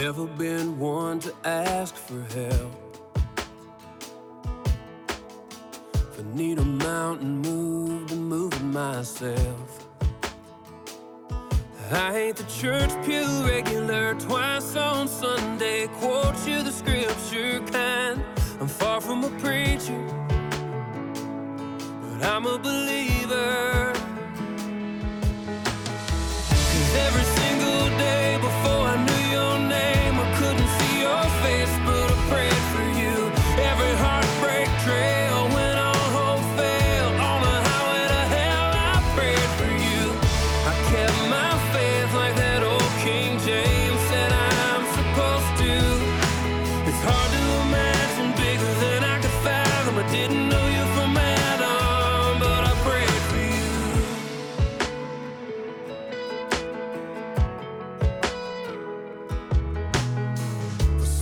Never been one to ask for help. If I need a mountain move to move myself. I ain't the church pew regular, twice on Sunday, quote you the scripture kind.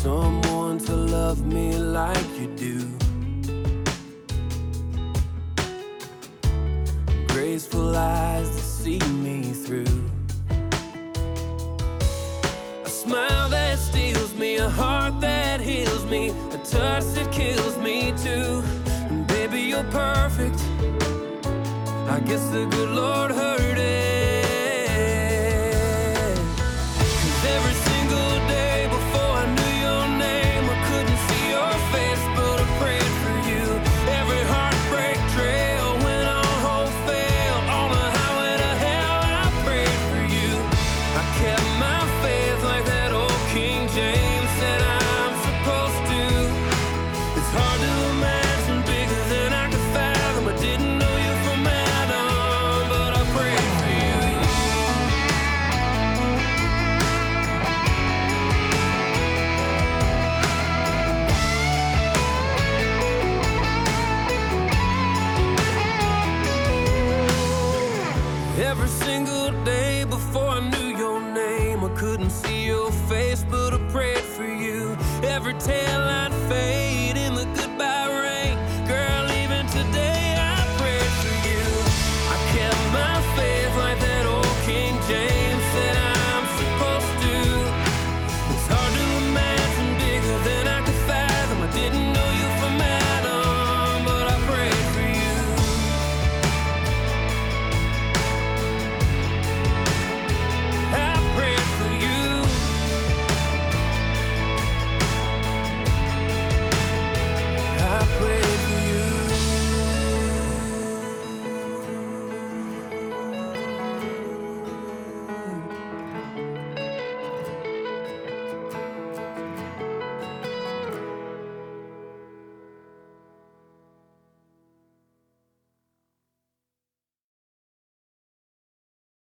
someone to love me like you do. Graceful eyes to see me through. A smile that steals me, a heart that heals me, a touch that kills me too. And baby, you're perfect. I guess the good Lord heard. tail